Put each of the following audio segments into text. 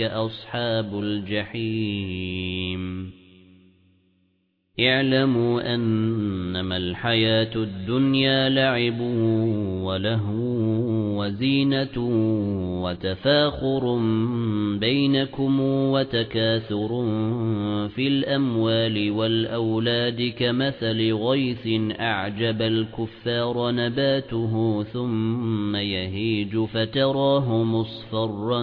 أَصْحَابُ الْجَحِيمِ. اعْلَمُوا أَنَّمَا الْحَيَاةُ الدُّنْيَا لَعِبٌ وَلَهْوٌ وَزِينَةٌ وَتَفَاخُرٌ بَيْنَكُمْ وَتَكَاثُرٌ فِي الْأَمْوَالِ وَالْأَوْلَادِ كَمَثَلِ غَيْثٍ أَعْجَبَ الْكُفَّارَ نَبَاتُهُ ثُمَّ يَهِيجُ فَتَرَاهُ مُصْفَرًّا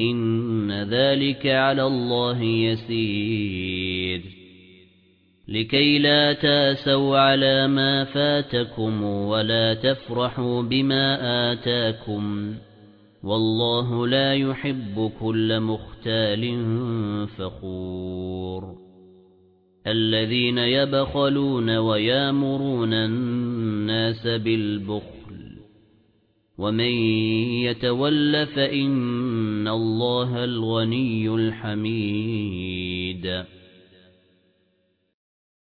إِنَّ ذَلِكَ عَلَى اللَّهِ يَسِيرٌ. لِكَي لَا تَأْسَوْا عَلَى مَا فَاتَكُمْ وَلَا تَفْرَحُوا بِمَا آتَاكُمْ والله لا يحب كل مختال فخور. الذين يبخلون ويامرون الناس بالبخل ومن يتول فإن الله الغني الحميد